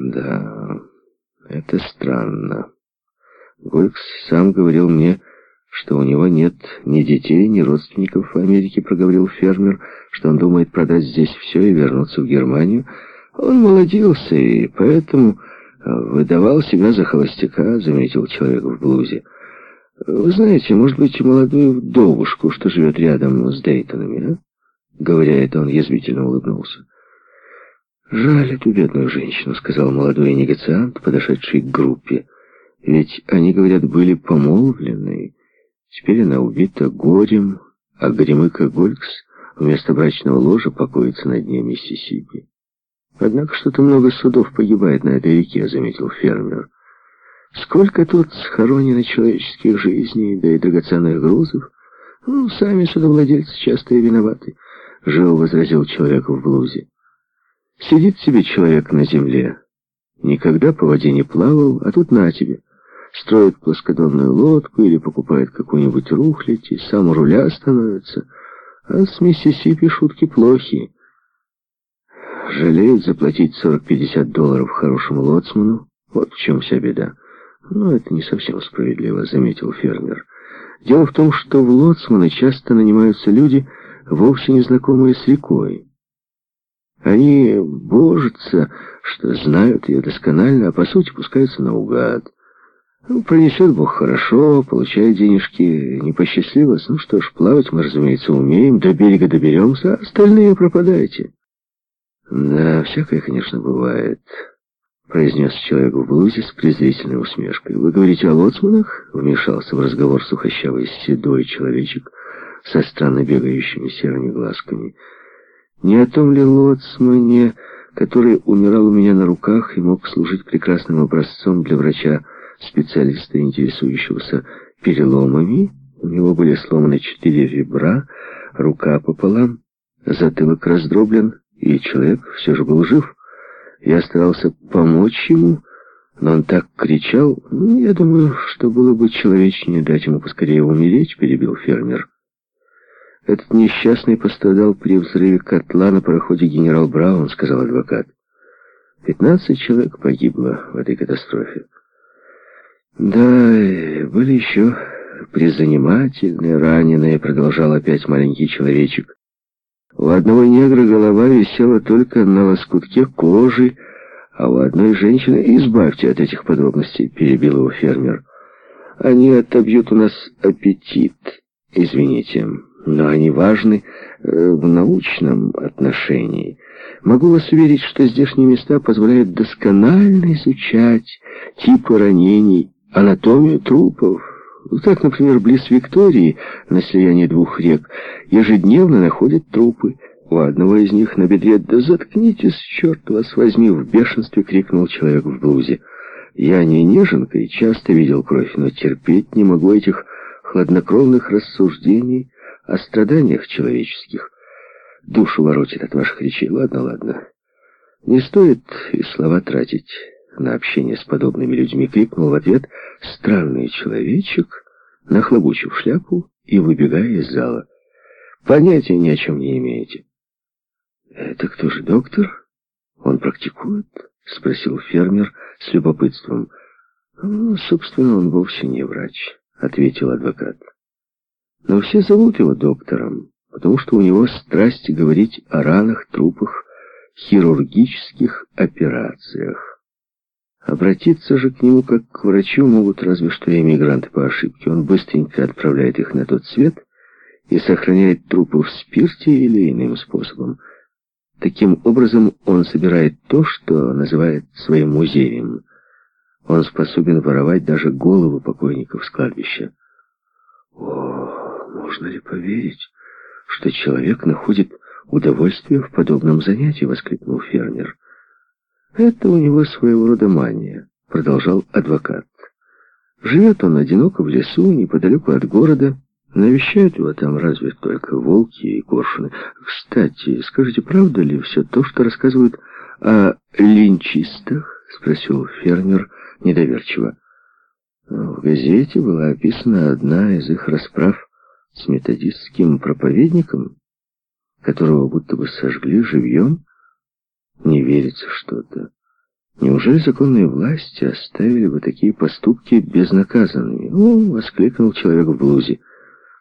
Да, это странно. Голькс сам говорил мне, что у него нет ни детей, ни родственников в Америке, проговорил фермер, что он думает продать здесь все и вернуться в Германию. Он молодился и поэтому э, выдавал себя за холостяка, заметил человек в блузе. Вы знаете, может быть, молодую вдовушку, что живет рядом с Дейтонами, а? Говоря это, он язвительно улыбнулся. «Жаль эту бедную женщину», — сказал молодой негациант, подошедший к группе. «Ведь они, говорят, были помолвлены. Теперь она убита горем, а Горемыка Голькс вместо брачного ложа покоится на дне Миссисипи. Однако что-то много судов погибает на этой реке, заметил фермер. Сколько тут схоронено человеческих жизней, да и драгоценных грузов. Ну, сами судовладельцы часто и виноваты, живо возразил человек в блузе. Сидит себе человек на земле, никогда по воде не плавал, а тут на тебе. Строит плоскодонную лодку или покупает какую-нибудь рухлядь и сам у руля становится. А с Миссисипи шутки плохие. Жалеют заплатить 40-50 долларов хорошему лоцману. Вот в чем вся беда. Но это не совсем справедливо, заметил фермер. Дело в том, что в лоцманы часто нанимаются люди, вовсе не знакомые с рекой. Они божатся, что знают ее досконально, а по сути пускаются наугад. Ну, пронесет Бог хорошо, получает денежки, не посчастливилось. Ну что ж, плавать мы, разумеется, умеем, до берега доберемся, а остальные пропадаете. Да, всякое, конечно, бывает, произнес человек в блузе с презрительной усмешкой. Вы говорите о лоцманах? Вмешался в разговор сухощавый седой человечек со странно бегающими серыми глазками. Не о том ли лоцмане, который умирал у меня на руках и мог служить прекрасным образцом для врача, специалиста, интересующегося переломами. У него были сломаны четыре ребра, рука пополам, затылок раздроблен, и человек все же был жив. Я старался помочь ему, но он так кричал, ну, я думаю, что было бы человечнее дать ему поскорее умереть, перебил фермер. Этот несчастный пострадал при взрыве котла на пароходе «Генерал Браун», сказал адвокат. Пятнадцать человек погибло в этой катастрофе. Да, были еще призанимательные, раненые, продолжал опять маленький человечек. У одного негра голова висела только на лоскутке кожи, а у одной женщины... Избавьте от этих подробностей, перебил его фермер. Они отобьют у нас аппетит. Извините, но они важны э, в научном отношении. Могу вас уверить, что здешние места позволяют досконально изучать типы ранений, анатомию трупов. Так, например, близ Виктории, на слиянии двух рек, ежедневно находят трупы. У одного из них на бедре «Да заткнитесь, черт вас возьми!» в бешенстве крикнул человек в блузе. Я не неженка и часто видел кровь, но терпеть не могу этих хладнокровных рассуждений о страданиях человеческих. Душу воротит от ваших речей. Ладно, ладно. Не стоит и слова тратить на общение с подобными людьми, крикнул в ответ странный человечек, нахлобучив шляпу и выбегая из зала. Понятия ни о чем не имеете. «Это кто же доктор? Он практикует?» — спросил фермер с любопытством. «Ну, собственно, он вовсе не врач», — ответил адвокат. «Но все зовут его доктором, потому что у него страсть говорить о ранах, трупах, хирургических операциях. Обратиться же к нему как к врачу могут разве что иммигранты по ошибке. Он быстренько отправляет их на тот свет и сохраняет трупы в спирте или иным способом. Таким образом, он собирает то, что называет своим музеем. Он способен воровать даже головы покойников с кладбища. О, можно ли поверить, что человек находит удовольствие в подобном занятии, воскликнул фермер. Это у него своего рода мания, продолжал адвокат. Живет он одиноко в лесу, неподалеку от города. Навещают его там разве только волки и коршуны. Кстати, скажите, правда ли все то, что рассказывают о линчистах? Спросил фермер недоверчиво. В газете была описана одна из их расправ с методистским проповедником, которого будто бы сожгли живьем. Не верится что-то. Неужели законные власти оставили бы такие поступки безнаказанными? «О!» — воскликнул человек в блузе.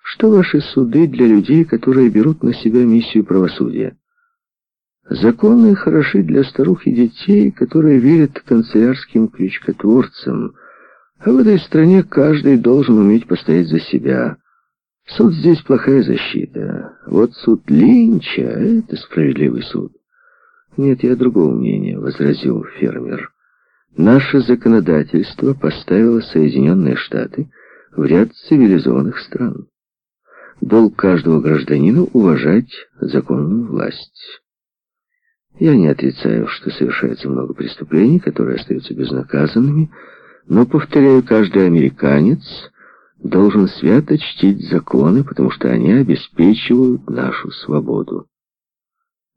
«Что ваши суды для людей, которые берут на себя миссию правосудия?» Законы хороши для старух и детей, которые верят канцелярским крючкотворцам, а в этой стране каждый должен уметь постоять за себя. Суд здесь плохая защита. Вот суд Линча — это справедливый суд. «Нет, я другого мнения», — возразил фермер. «Наше законодательство поставило Соединенные Штаты в ряд цивилизованных стран. Долг каждого гражданина — уважать законную власть. Я не отрицаю, что совершается много преступлений, которые остаются безнаказанными, но, повторяю, каждый американец должен свято чтить законы, потому что они обеспечивают нашу свободу.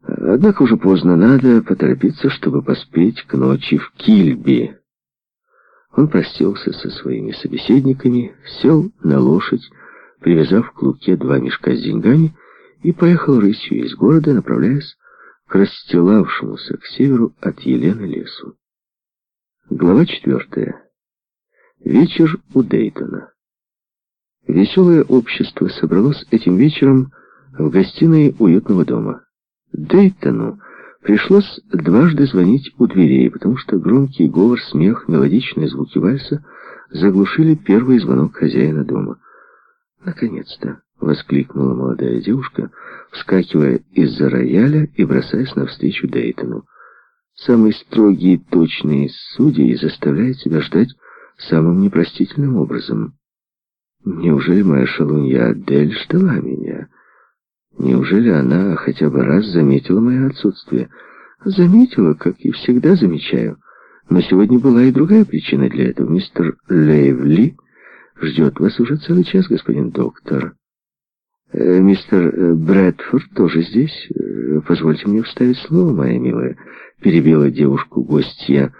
Однако уже поздно, надо поторопиться, чтобы поспеть к ночи в Кильби. Он простился со своими собеседниками, сел на лошадь, привязав к луке два мешка с деньгами, и поехал рысью из города, направляясь к расстилавшемуся к северу от Елены лесу. Глава четвертая. Вечер у Дейтона. Веселое общество собралось этим вечером в гостиной уютного дома. Дейтону пришлось дважды звонить у дверей, потому что громкий говор, смех, мелодичные звуки вальса заглушили первый звонок хозяина дома. «Наконец-то!» — воскликнула молодая девушка, вскакивая из-за рояля и бросаясь навстречу Дейтону. Самый строгий и точный судей заставляет себя ждать самым непростительным образом. Неужели моя шалунья Адель ждала меня?» Неужели она хотя бы раз заметила мое отсутствие? Заметила, как и всегда замечаю. Но сегодня была и другая причина для этого. Мистер Лейвли ждет вас уже целый час, господин доктор. Э, мистер э, Брэдфорд тоже здесь. Э, позвольте мне вставить слово, моя милая. Перебила девушку гостья.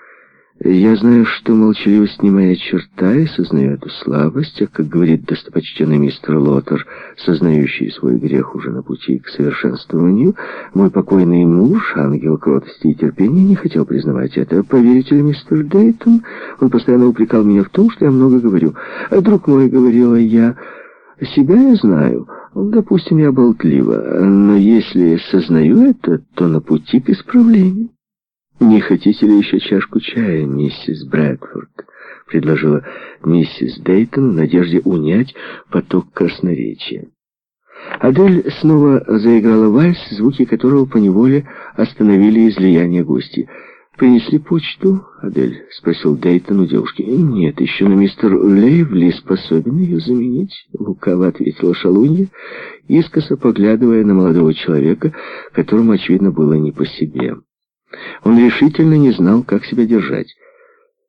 Я знаю, что молчаливость не моя черта, и сознаю эту слабость, а, как говорит достопочтенный мистер Лотер, сознающий свой грех уже на пути к совершенствованию, мой покойный муж, ангел кротости и терпения, не хотел признавать это. Поверите ли, мистер Дейтон, он постоянно упрекал меня в том, что я много говорю. А друг мой, говорила я, себя я знаю, допустим, я болтлива, но если сознаю это, то на пути к исправлению. «Не хотите ли еще чашку чая, миссис Брэдфорд?» — предложила миссис Дейтон в надежде унять поток красноречия. Адель снова заиграла вальс, звуки которого поневоле остановили излияние гости. «Принесли почту, Адель?» — спросил Дейтон у девушки. «Нет, еще на мистер Лейвли способен ее заменить», — лукаво ответила шалунья, искоса поглядывая на молодого человека, которому, очевидно, было не по себе. Он решительно не знал, как себя держать.